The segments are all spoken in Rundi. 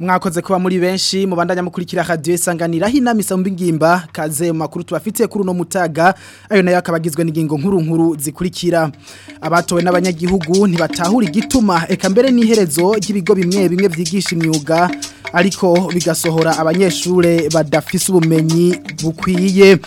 mwakoze kuba muri benshi mubandanya mukurikira radio isanganira hinami sambingimba kaze makuru tubafitiye kuri no mutaga ayo nayo akabagizwe n'ingingo nkuru nkuru zikurikira abatowe n'abanyagihugu ntibatahura igituma eka mbere n'iherezo ry'ibigo bimwe bimwe byigisha imyuga ariko bigasohora abanyeshure badafise ubumenyi bukwiye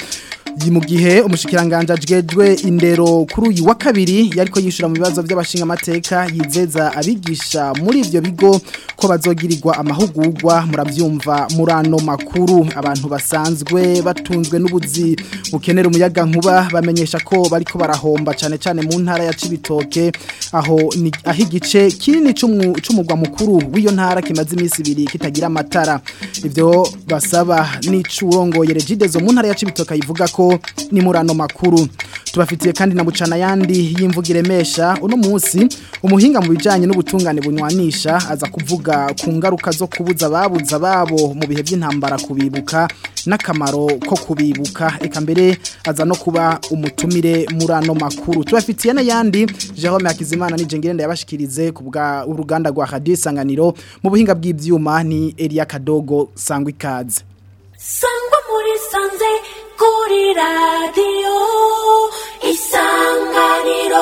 mu gihe umushikiranganje ajejwe indero kuri uyu wa kabiri yariko yishura mu bibazo bashinga amateka yizeza abigisha muri ivyo bigo ko bazogirirwa amahugurwa muravyumva murano makuru abantu basanzwe batunzwe n'ubuzi bukenera umuyaga nkuba bamenyesha ko bariko barahomba cyane cyane mu ntara ya Cibitoke aho aho igice kinini c'umugwa mukuru w'iyo ntara kimaze iminsi kitagira amatara ivyo basaba n'icurongoye regidezo mu ntara ya Cibitoke ivuga ko ko ni muri makuru tubafitiye kandi na bucana yandi y'imvugiremesha uno munsi umuhinga mu bijyanye n'ubutungane bunywanisha aza kuvuga ku ngaruka zo kubuza babuza babo mu bihe by'intambara kubibuka n'akamaro ko kubibuka reka mbere aza no kuba umutumire muri ano makuru tubafitiye n'ayandi jerome hakizimana n'ijengenda yabashikirize ku bwa uruganda rwa radiyo isanganiro mu buhinga bw'ibyuma ni eriya kadogo sangwa ikaze sangwa muri sanze 우리 라디오 이상가리로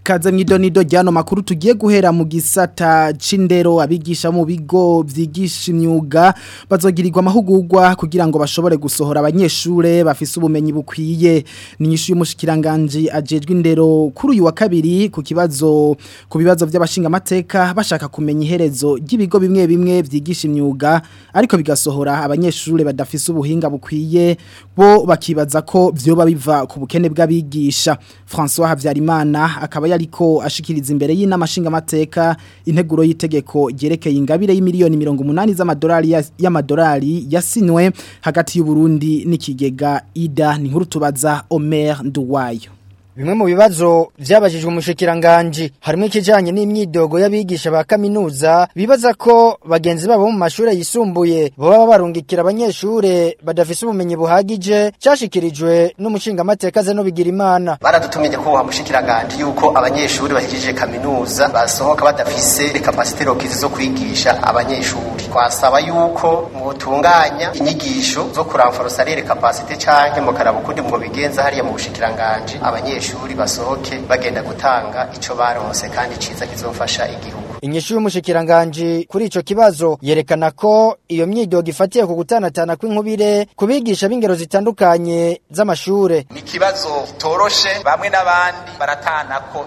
ikaze mwido ryano makuru tugiye guhera mu gisata c'indero abigisha mu bigo vyigisha imyuga bazogirirwa amahugurwa kugira ngo bashobore gusohora abanyeshure bafise ubumenyi bukwiye ninyishu y'umushikiranganje ajejwe indero kuri uyu wa kabiri ku kibazo ku bibazo by'abashinga amateka bashaka kumenya iherezo ry'ibigo bimwe bimwe vyigisha imyuga ariko bigasohora abanyeshure badafise ubuhinga bukwiye bo bakibaza ko vyoba biva ku bukene bw'abigisha François Havyarimana akaba yariko ashikiriza imbere y'inamashinga mateka integuro y'itegeko ryerekeye ingabire y'imiliyoni 180 z'amadolari y'amadolari yasinywe hagati y'u Burundi n'ikigega IDA ni nkuru tubaza Omer Nduwayo Bimwe mu bibazo byabajijwe umushikiranganje harimo ikijanye n'imyidogo y'abigisha ba kaminuza bibaza ko bagenzi babo mu mashuri yisumbuye baba barungikira abanyeshuri badafise ubumenyi buhagije cyashikirijwe n'umushinga amateka ze no bigira imana baradutumije ko wa mushikiranganje yuko abanyeshuri bahijije kaminuza basohoka badafise capacity rokizi zo kwigisha abanyeshuri kwasaba yuko mutunganya inyigisho zo kuramforosa rere capacity canke mu mu bigenza hariya mu bushikiranganje abanyeshuri ishuri basohoke bagenda gutanga icyo baronse kandi ciza kizofasha igihugu inyishu y'umushikiranganji kuri icyo kibazo yerekana ko iyo myidogo ifatiye ku gutanatana kw'inkubire kubigisha b'ingero zitandukanye z’amashuri ni ikibazo gitoroshe bamwe n'abandi baratana ko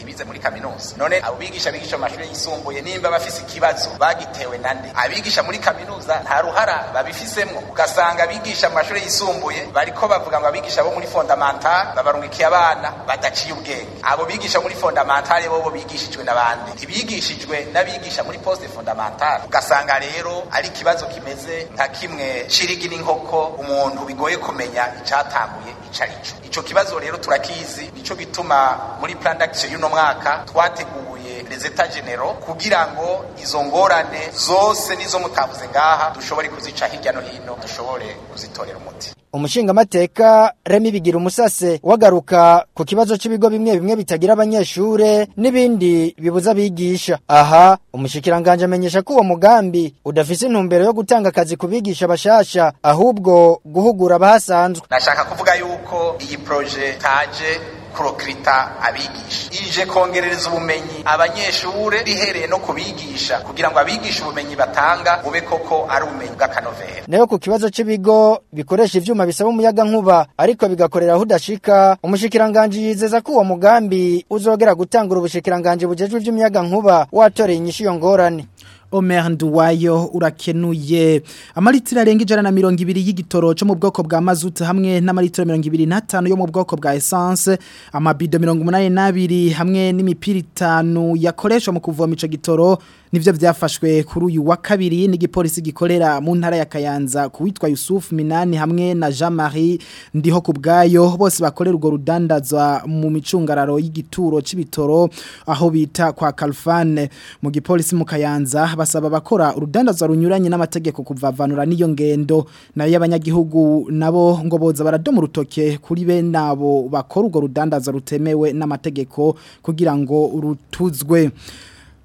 ibize muri kaminuza none abo bigisha bigisha mu mashuri yisumbuye nimba bafise ikibazo bagitewe nande abigisha muri kaminuza nta ruhara babifisemwo ugasanga abigisha mu mashuri yisumbuye bariko bavuga usanga abigisha bo muri fondamental babarungikiye abana badaciye ubwenge abo bigisha muri fondamental bo bigishijwe n'abandi ntibigishijwe n'abigisha muri poste fondamental ugasanga rero ari ikibazo kimeze nka kimwe cirigi n'inkoko umuntu bigoye kumenya icatanguye icarico ico kibazo rero turakizi nico gituma muri plan d'action y'uno mwaka twateguye perezida genero kugira ngo izo ngorane zose n'izo mutavuze ngaha dushobore kuzica hirya no hino dushobore kuzitorera umuti umushingamateka remi bigira umusase wagaruka ku kibazo cy'ibigo bimwe bimwe bitagira abanyeshuri n'ibindi bibuza abigisha aha umushikiranganje amenyesha ko uwo mugambi udafise intumbero yo gutanga akazi ku bigisha bashasha ahubwo guhugura abahasanzwe nashaka kuvuga yuko iyi proje taje kurokirita abigisha ije kongerereza ubumenyi abanyeshuri bihereye no kubigisha kugira ngo abigisha ubumenyi batanga ube koko ari ubumenyi bw'akanovera nayo ku kibazo cy'ibigo bikoresha ibyuma bisaba umuyaga nkuba ariko bigakorera aho udashika umushikiranganji yizeza ko uwo mugambi uzogera gutangura ubushikiranganji bujejwe iby'umuyaga nkuba watoreye inyishu iyo ngorane Omer Nduwayo urakenuye amalitiro arenga ijana na mirongo ibiri y'igitoro cyo mu bwoko bwa mazutu hamwe n'amalitiro mirongo ibiri na n'atanu yo mu bwoko bwa essence amabido mirongo umunani n'abiri hamwe n'imipira itanu yakoreshwa mu kuvoma ico gitoro nivyo vyafashwe kuri uyu wa kabiri n'igipolisi gikorera mu ntara ya Kayanza kuwitwa Yusuf Minani hamwe na Jean Marie ndiho kubgayo bose bakorera urwo rudandazwa mu micungararo y'igituro c'ibitoro aho bita kwa Kalfane mu gipolisi mu Kayanza basaba bakora urudandazwa runyuranye n'amategeko kuvavanura niyo ngendo nayo y'abanyagihugu nabo ngo boza baradoma urutoke kuri be nabo bakora urwo rudandazwa rutemewe n'amategeko kugira ngo rutuzwe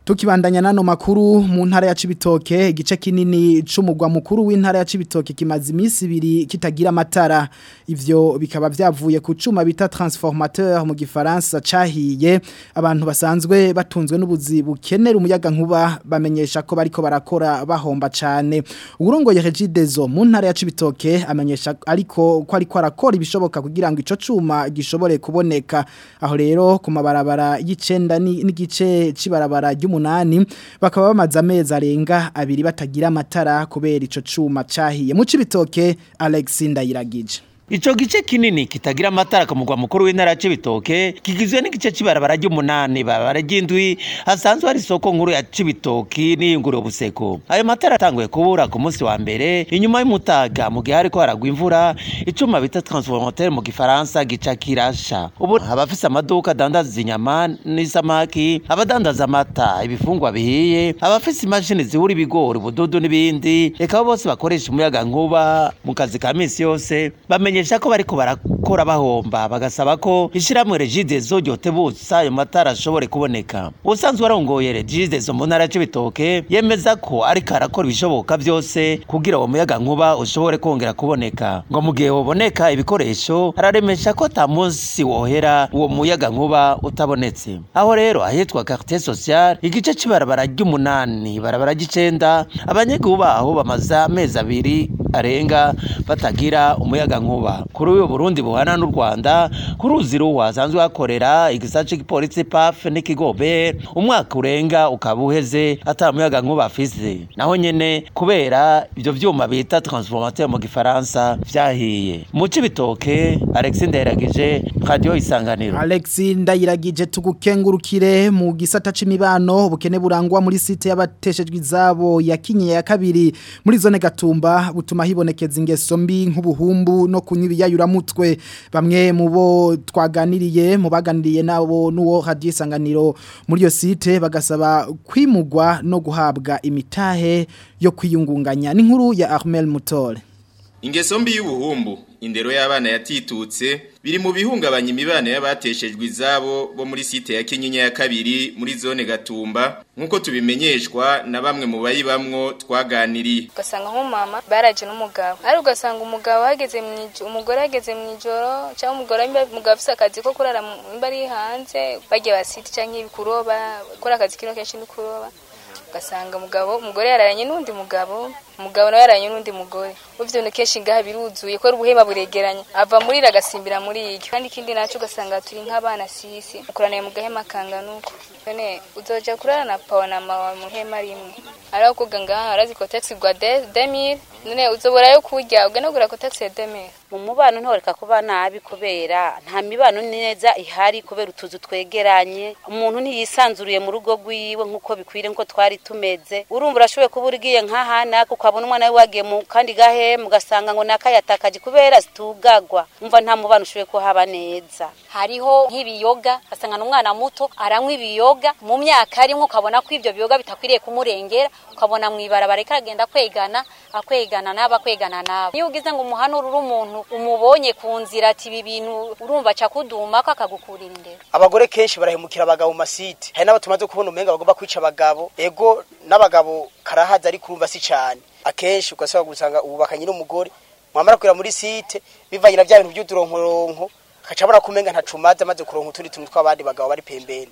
Tukibandanya nano makuru mu ntara ya Cibitoke igice kinini c'umugwa mukuru w'intara ya Cibitoke kimaze iminsi ibiri kitagira amatara ivyo bikaba byavuye ku cuma bita transformateur mu gifaransa cahiye abantu basanzwe batunzwe n'ubuzibu bukenera umuyaga nkuba bamenyesha ko bariko barakora bahomba cane urongoye Regidezo mu ntara ya Cibitoke amenyesha ariko ko ariko arakora ibishoboka kugira ngo ico cuma gishobore kuboneka aho rero ku mabarabara y'icenda n'igice cibarabara ry'umu n'umunani bakaba bamaze amezi arenga abiri batagira amatara kubera ico cuma cahiye mu cibitoke Alex Ndayiragije Ico gice kinini kitagira amatara ku mugwa mukuru w'intara ya Cibitoke kigizwe n'igice c'ibarabara ry'umunani barabara ry'indwi hasanzwe hari isoko nkuru ya Cibitoke n'iyunguriro Buseko ayo matara atanguye kubura ku munsi wa mbere inyuma y'umutaga mu gihe hariko haragwa imvura icuma bita transformateur mu gifaransa gica kirasha ubu abafise amaduka adandaza inyama n'isamaki abadandaza amata ibifungwa bihiye abafise imashini zihura ibigori ubududu n'ibindi reka bose bakoresha umuyaga nkuba mu kazi ka misi yose bamenye ko bariko abakora bahomba bagasaba ko ishyirahamwe regidezo ryotebutsa ayo matara ashobore kuboneka ubusanzwe warongoye regidezo mu ntara ya cibitoke yemeza ko ariko arakora ibishoboka byose kugira uwo muyaga nkuba ushobore kongera kuboneka ngo mu gihe waboneka ibikoresho araremesha ko ata munsi wohera uwo muyaga nkuba utabonetse aho rero ahitwa quartier social igice c'ibarabara ry'umunani barabara ry'icenda abanyagihugu baho bamaze amezi abiri arenga batagira umuyaga kuri uyu Burundi buhari duhana n'u Rwanda kuri uziro wasanzwe hakorera igisace cy'ipolisi PAF n’ikigobe, umwaka urenga ukaba uheze atamuyaga nkuba afise naho nyene kubera ibyo vyuma bita transformateur mu gifaransa byahiye. mu cibitoke Alex Ndayiragije radio isanganiro Alex Ndayiragije tugukengurukire mu gisata c'imibano ubukene burangwa muri site y'abateshejwe izabo ya kinyinya ya kabiri muri zone gatumba butuma hibonekeza ingeso mbi nk'ubuhumbu no kunywa ibiyayiramutwe bamwe mu bo twaganiriye mu baganiriye nabo n'uwo hadiye isanganiro muri iyo site bagasaba kwimugwa no guhabwa imitahe yo kwiyungunganya n'inkuru ya Ahmed Mutore ingeso mbi y'ubuhumbu indero y'abana yatitutse biri mu bihungabanya imibano y'abateshejwe izabo bo muri site ya Kinyinya ya kabiri muri zone Gatumba nkuko tubimenyeshwa na bamwe mu bayibamwo twaganiriye ugasanga nk'umumama baraje n'umugabo ari ugasanga umugabo hageze mu umugore hageze mu ijoro cyangwa umugore umugabo afite akazi ko kurara imba ari hanze bagiye basite cyangwa kuroba gukora akazi kino kenshi ni kuroba ugasanga umugabo umugore yararanye n'undi mugabo umugabo nawe yaranye n'undi mugore ufite ibintu kenshi ngaha biruzuye kubera ubuhema buregeranye ava muri iri agasimbira muri iryo kandi ikindi nacyo ugasanga turi nk'abana si isi akoraniye mu gahema kangana uko none uzoja kurara na pawa na mawa mu hema rimwe araho kuga ngaha arazi ko taxi gwa demire none uzoburayo kurya ugana kugura ko ya demire mu mubano ntoreka kuba nabi kubera nta mibano neza ihari kubera utuzu twegeranye umuntu ntiyisanzuriye mu rugo rwiwe nk'uko bikwiriye nk'uko twari tumeze urumva urashoboye kuba urgiye nk'aha naka ukabona umwana we wagiye mu kandi gahe mugasanga ngo nakayatakaje kubera zitugagwa umva nta mubano ushoboye kuhaba neza hariho nk'ibiyoga hasangana umwana muto aranywa ibiyoga mu myaka arimo ukabona ko ibyo biyoga bitakwiriye kumurengera ukabona mu ibarabara reka agenda kwegana akwegana nabi akwegana nabi niyo ugize ngo umuhanure uri umuntu umubonye ku nzira ati ibi bintu urumva akakuduma ko akagukurira imbere abagore kenshi barahemukira abagabo mu masite hari n'abo kubona umenga bagomba kwica abagabo ego n'abagabo karahaza ariko urumva si cyane akenshi ugasaba gusanga ububakanye n'umugore mwamara kwira muri site bivanye na bya bintu by'uturonkoronko hacabura kumenga ntacumaze amaze kuronka utundi tuntu tw'abandi bagabo bari pembeni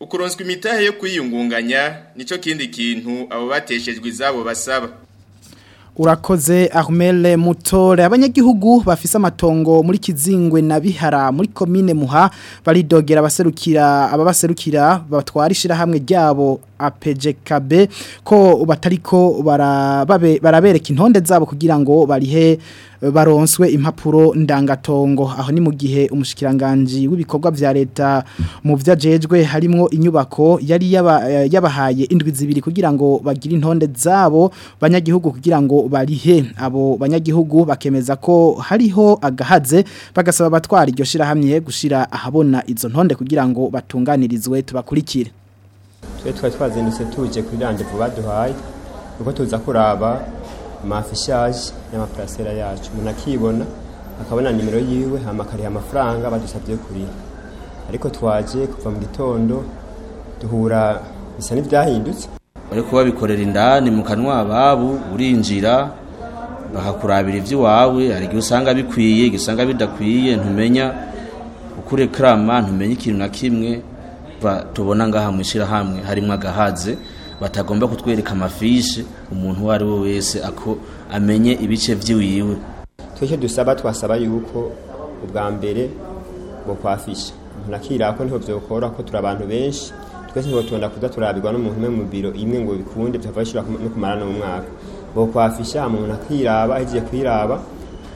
ukuronswa imitahe yo kwiyungunganya nicyo kindi kintu abo bateshejwe izabo basaba urakoze Armel Mutore abanyagihugu bafise amatongo muri kizingwe na bihara muri komine muha baridogera abaserukira ababaserukira batwarishira hamwe ryabo apegekabe ko batariko barabereka intonde zabo kugira ngo barihe eh, baronswe impapuro ndangatongo aho ni mu gihe umushikiranganji w'ibikorwa vya leta mu vyajejwe harimo inyubako yari eh, yabahaye yaba indwi zibiri kugira ngo bagire intonde zabo banyagihugu kugira ngo barihe abo banyagihugu bakemeza ko hariho agahadze bagasaba batwara iryo shirahamye gushira ahabona izo ntonde kugira ngo batunganirizwe tubakurikire iyo twari twazindutse tuje kuri randevu baduhaye nuko tuza kuraba amafishaje y'amaparasera yacu umuntu akibona akabona nimero yiwe hamakariye amafaranga badusabye kuriha ariko twaje kuva mu gitondo duhura bisa n'ibyahindutse kuba bikorera indani mu kanwa babu urinjira bakakurabira iby'iwawe hari igihe usanga bikwiye igihe usanga bidakwiye ntumenya uko urekarama ntumenya ikintu na kimwe tubona ngaha mu ishyirahamwe harimo agahadze batagomba kutwereka amafishi umuntu uwo ari we wese ako amenye ibice by'iwiwe twese dusaba twasaba yuko ubwa mbere bwo kwafisha umuntu akira ko niho byokora ko turi abantu benshi twese ngo tubona kuza turabirwa n'umuntu umwe mu biro imwe ngo bikunde byafashishwa no kumara n'umwaka bo kwafisha umuntu akiraba agiye kwiraba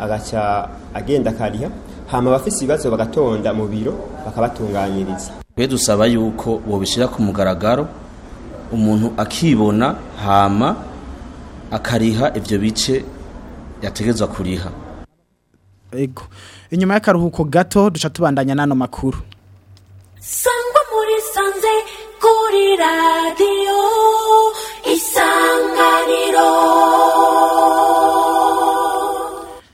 agaca agenda akariha hama abafise ibibazo bagatonda mu biro bakabatunganyiriza twe dusaba yuko bobishyira ku mugaragaro umuntu akibona hama akariha ibyo bice yategerezwa kuriha ego inyuma y'akaruhuko gato duca tubandanya n'ano makuru sangwa muri sanze kuri radiyo isanganiro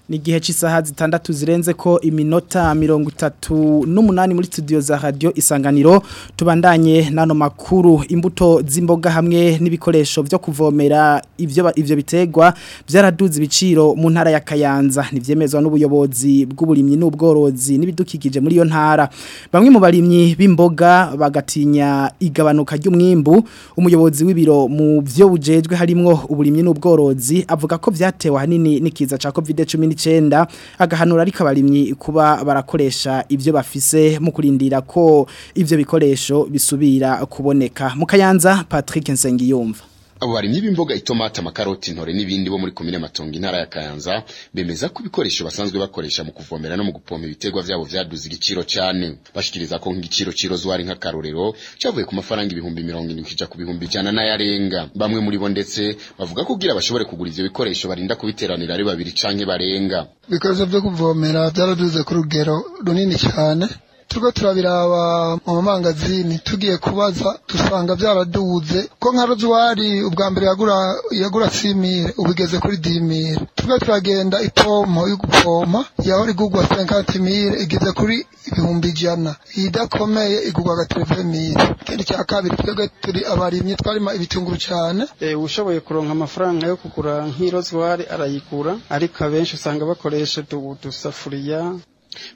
ni igihe cy'isaha zitandatu zirenze ko iminota mirongo itatu n'umunani muri studio za radio isanganiro tubandanye n'ano makuru imbuto z'imboga hamwe n'ibikoresho byo kuvomera ibyo ibyo bitegwa byaraduze ibiciro mu ntara ya kayanza ntibyemezwa n'ubuyobozi bw'ubulimyi n'ubworozi n'ibidukikije muri iyo ntara bamwe mu barimyi b'imboga bagatinya igabanuka ry'umwimbu umuyobozi w'ibiro mu vyo bujejwe harimo uburimyi n'ubworozi avuga ko byatewe ahanini n'ikiza cya covid cumi w'icenda agahanura ariko abarimyi kuba barakoresha ibyo bafise mu kurindira ko ibyo bikoresho bisubira kuboneka Mukayanza Patrick Nsengiyumva Abo barimyi b'imboga itomati amakaroti intore n'ibindi bo muri komine Matongo intara ya Kayanza bemeza ko ibikoresho basanzwe bakoresha mu kuvomera no mu gupompa ibiterwa byabo byaduze igiciro cyane bashikiriza ko nk'igiciro cy'irozo ari nk'akarorero cyavuye ku mafaranga ibihumbi mirongo irindwi ku bihumbi ijana n'ayarenga bamwe muri bo ndetse bavuga ko kugira bashobore kugura ivyo bikoresho barinda kubiteranira ari babiri canke barenga ibikoresho byo kuvomera byaraduze ku rugero runini cyane turiko turabiraba mu mangazini tugiye kubaza dusanga byaraduze ko nka rozwari ubwa mbere yagura yagura simire ubu igeze kuri dimire turiko turagenda ipompo yo gupompa yahora igurwa senkantimire igeze kuri ibihumbi ijana idakomeye igurwa agatereve mire ikindi cya kabiri twebwe turi abarimyi twarimo ibitunguru cyane eh, ushoboye kuronka amafaranga yo kugura nk'irozwari arayigura ariko abenshi usanga bakoresha udusafuriya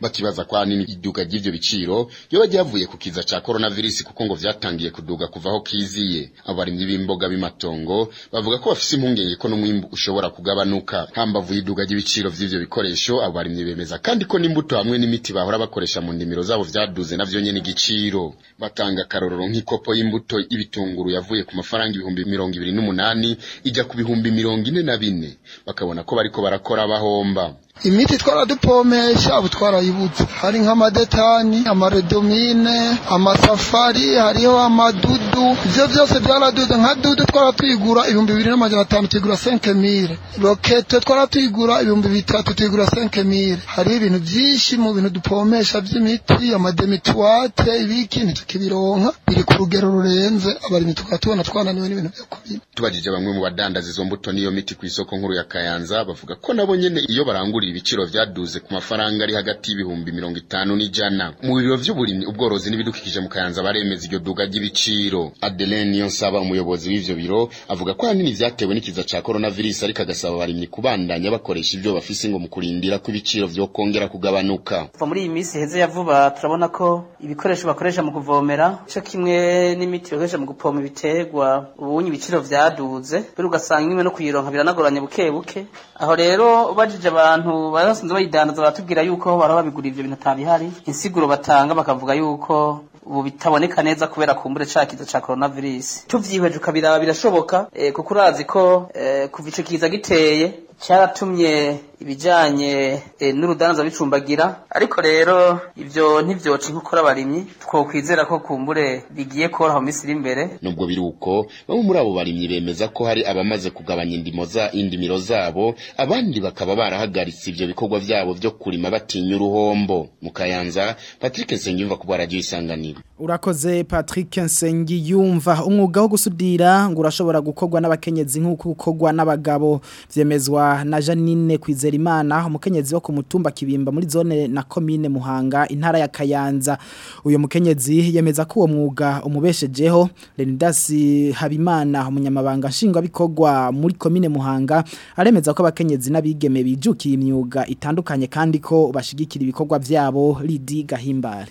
bakibaza kwa nini iduka ry’ibyo biciro yoba ryavuye ku kiza ca coronavirus kuko ngo vyatangiye kuduga kuvaho aho kiziye abarimyi b'imboga b'imatongo bavuga ko bafise impungenge ko n'umwimbu ushobora kugabanuka hambavu y'iduga ry'ibiciro by’ibyo bikoresho abo bemeza kandi ko n'imbuto hamwe n'imiti bahora bakoresha mu ndimiro zabo byaduze na nyene igiciro batanga akarorero nk'ikopo y'imbuto y'ibitunguru yavuye ku mafaranga ibihumbi mirongo ibiri n'umunani ijya ku bihumbi mirongo ine na bine bakabona ko bariko barakora bahomba imiti twara dupomesha shabu twarayibuze hari nk'amadetani amaredomine amasafari hariho amadudu ibyo byose byaraduze nka dudu twara tuyigura ibihumbi bibiri n'amajana atanu tuyigura senke mire rokete twara tuyigura ibihumbi bitatu tuyigura senke mire hariho ibintu byinshi mu bintu dupomesha by'imiti amademitwate ibiki ntitukibironka biri ku rugero rurenze abarimyi tukaba tubona twananiwe n'ibintu byo kubira tubajije bamwe mu badandaza izo mbuto n'iyo miti ku isoko nkuru ya kayanza bavuga ko nabo nyine iyo baranguriye ibiciro byaduze ku mafaranga ari hagati y'ibihumbi mirongo itanu n'ijana mu biro by'uburimyi ubworozi n'ibidukikije mu kayanza baremeza iryo duga ry'ibiciro adeline niyonsaba umuyobozi w’ibyo biro avuga ko ahanini vyatewe n'ikiza ca coronavirus ariko agasaba abarimyi kubandanya bakoresha ibyo bafise ngo mu kurindira ko ibiciro kongera kugabanuka kuva muri iyi minsi heze ya vuba turabona ko ibikoresho bakoresha mu kuvomera co kimwe n'imiti bakoresha mu gupoma ibiterwa ubunye ibiciro vyaduze bero ugasanga imwe no kuyironka biranagoranye buke buke aho rero ubajije abantu abantu bari basanzwe bayidandaza yuko baraba babigura ibyo bintu atabihari insiguro batanga bakavuga yuko ubu bitaboneka neza kubera kumbure cya ca coronavirus tuvyiheje ukabiraba birashoboka eh, kuko urazi ko e, kuva ico kiza giteye cyaratumye ibijyanye eh, n'urudanza bicumbagira ariko rero ibyo ntibyoca inkokora abarimyi twokwizera ko kumbure bigiye koroha mu minsi iri imbere nubwo biri uko bamwe muri abo barimyi bemeza ko hari abamaze kugabanya indimo za indimiro zabo abandi bakaba barahagaritse ibyo bikorwa byabo byo kurima batinya uruhombo mu kayanza patrick nsengiyumva kuba radiyo isanganiro urakoze patrick nsengiyumva umwuga wo gusudira ngo urashobora gukorwa n'abakenyezi nk'uko ukorwa n'abagabo byemezwa na Janine Kwizerimana umukenyezi wo ku kibimba muri zone na komine Muhanga intara ya Kayanza uyo mukenyezi yemeza ko uwo mwuga umubeshejeho Leonidas Habimana umunyamabanga nshingwabikorwa muri komine Muhanga aremeza ko abakenyezi n'abigeme bijukiye imyuga itandukanye kandi ko bashigikira ibikorwa byabo lidi gahimbare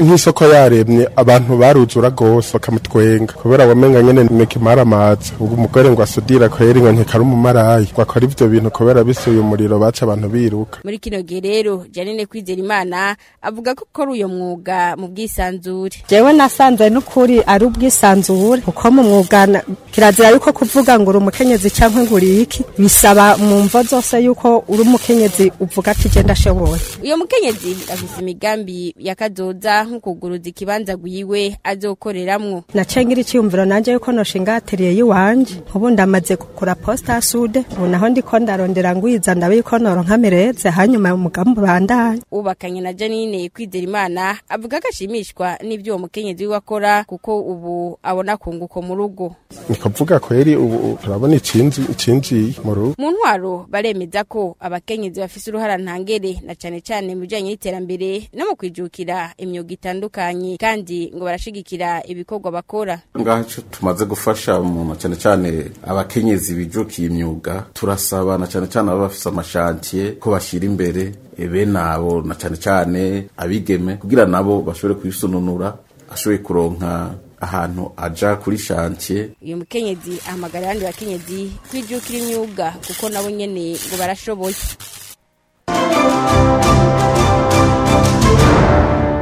nk'isoko yaremye abantu baruzura rwose bakamutwenga kubera wamenga nyine ni amazi bwose ubwo umugore ngo asudira ko yari ngo ntikari umumarayi ngo akora ibyo bintu kubera bisuye umuriro baca abantu biruka muri kino gihe rero Janine Kwizera Imana avuga ko ukora uyu mwuga mu bwisanzure jewe nasanze n'ukuri ari ubwisanzure kuko mu mwuga kirazira yuko kuvuga ngo uri umukenyezi cyangwa ngo uri iki bisaba mu mvo zose yuko uri umukenyezi uvuga ko igenda ashoboye uyo mukenyezi afite imigambi yakadoda nko kuguruza ikibanza gwiwe azokoreramwo nacengira icyumviro nanje yuko noshinga atelier yiwa kanje ubu ndamaze kugura posta sude ubu naho ndiko ndarondera ngwiza ndabe yuko noronka mereze hanyuma umugambi bandanye ubakanye na Janine kwizera imana avuga ko ashimishwa n'ibyo uwo mukenyezi wakora kuko ubu abona kunguko mu rugo nikavuga kweri ubu turabona icinzi mu rugo mu ntwaro baremeza ko abakenyezi bafise uruhara ntangere na cyane cyane mu bijanye n'iterambere no mu kwijukira imyuga itandukanye kandi ngo barashigikira ibikorwa bakora ngaho tumaze gufasha mu macane cyane cyane abakenyezi bijukiye imyuga turasaba na cyane cyane ababa bafise amashantiye ko bashyira imbere ebe nabo na cyane cyane abigeme kugira nabo bashobore kuyisununura ashoboye kuronka ahantu aja kuri shantiye uyu mukenyezi ahamagara abandi bakenyezi kwijukira imyuga kuko nabo nyene ngo barashoboye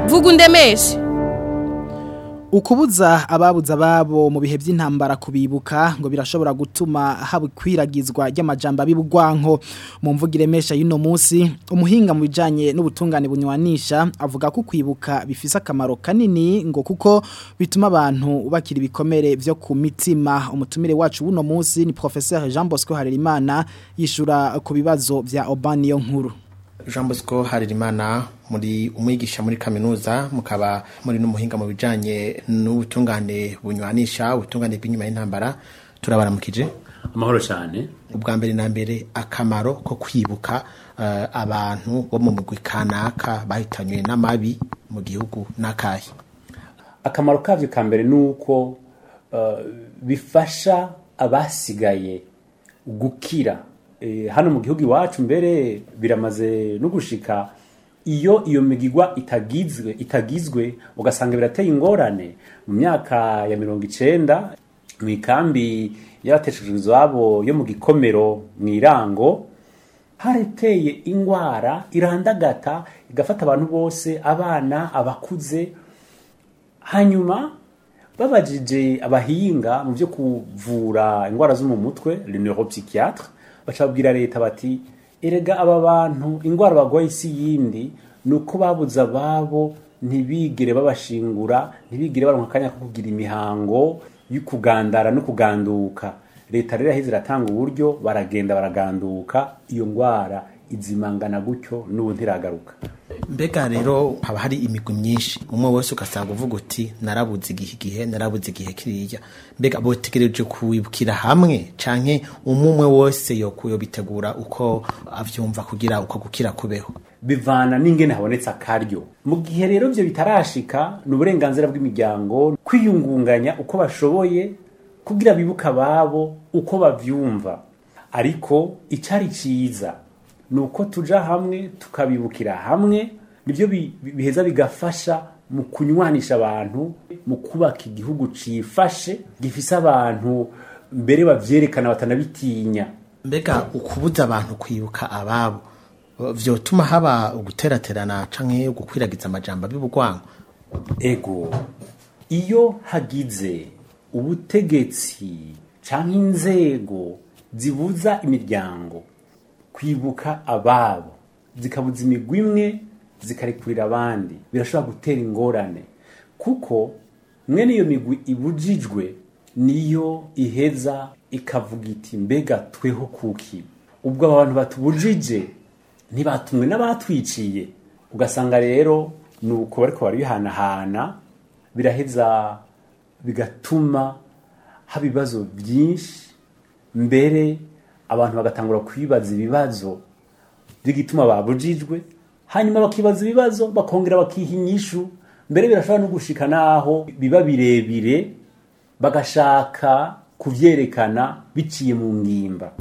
vuga undemeshe Ukubuza ababuza babo mu bihe by'intambara kubibuka ngo birashobora gutuma habikwiragizwa ry’amajamba abibugwanko mu mvugire mesha y'uno munsi umuhinga mu bijanye n'ubutungane bunywanisha avuga ko kwibuka bifise akamaro kanini ngo kuko bituma abantu bakira ibikomere byo ku mitima umutumire wacu w'uno munsi ni professeur Jean Bosco Harerimana yishura ku bibazo vya Obaniyo nkuru jean bosco harerimana muri umwigisha muri kaminuza mukaba muri n'umuhinga mu bijyanye n'ubutungane bunywanisha ubutungane bw'inyuma y'intambara turabaramukije amahoro cyane ubwa mbere na mbere akamaro ko kwibuka eh, abantu bo mu mugwi kanaka bahitanywe n'amabi mu gihugu n'akahe akamaro kabyo ka mbere ni uko eh, bifasha abasigaye gukira Eh, hano mu gihugu iwacu mbere biramaze no gushika iyo iyo migigwa itagizwe itagizwe ugasanga birateye ingorane mu myaka ya mirongo icyenda mu ikambi y'abatesherezo babo yo mu gikomero mu irango harateye indwara irandagata igafata abantu bose abana abakuze hanyuma babajije abahinga mu byo kuvura indwara zo mu mutwe le neuropsychiatre bacabwira leta bati erega aba bantu indwara bagoye isi yindi ni uko babuze ababo ntibigire babashingura ntibigire baronka akanya ko kugira imihango yo kugandara no kuganduka leta rero yahise iratanga uburyo baragenda baraganduka iyo ndwara izimangana gutyo n'ubu ntiragaruka mbega rero haba hari imigwi myinshi umwe wese ugasanga uvuga uti narabuze igihe igihe narabuze igihe kiriya mbega botegereje kwibukira hamwe canke umwe wose yokuyo bitegura uko abyumva kugira uko gukira kubeho bivana n'ingene habonetse akaryo mu gihe rero ibyo bitarashika ni uburenganzira bw'imiryango kwiyungunganya uko bashoboye kugira bibuka ababo uko bavyumva ariko icari cyiza. ni uko tuja hamwe tukabibukira hamwe nibyo biheza bigafasha mu kunywanisha abantu mu kubaka igihugu cyifashe gifise abantu mbere babyerekana batanabitinya mbega ukubuza abantu kwibuka ababo byotuma haba uguteraterana canke gukwiragiza amajambo abibugwango ego iyo hagize ubutegetsi canke inzego zibuza imiryango kwibuka ababo zikabuza imigwi imwe zikarekurira abandi birashobora gutera ingorane kuko mwe n'iyo migwi ibujijwe niyo iheza ikavuga iti mbega tweho kuki ubwo abantu batubujije ntibatumwe n'abatwiciye ugasanga rero ni uko bariko barabihanahana biraheza bigatuma haba ibibazo byinshi mbere abantu bagatangura kwibaza ibibazo by'igituma babujijwe hanyuma bakibaza ibibazo bakongera bakiha inyishu mbere birashobora no gushika naho biba birebire bagashaka kubyerekana biciye mu ngimba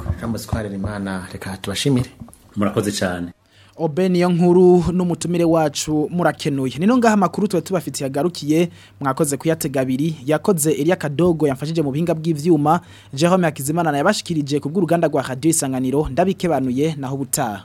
murakoze cyane obe niyo nkuru n'umutumire wacu murakenuye nino ngaha amakuru tuba tubafitiye agarukiye mwakoze kuyategabiri yakoze iriya kadogo yamfashije mu bihinga bw'ibyuma jerome hakizimana yabashikirije ku bw'uruganda rwa radiyo isanganiro ndabikebanuye naho ubutaha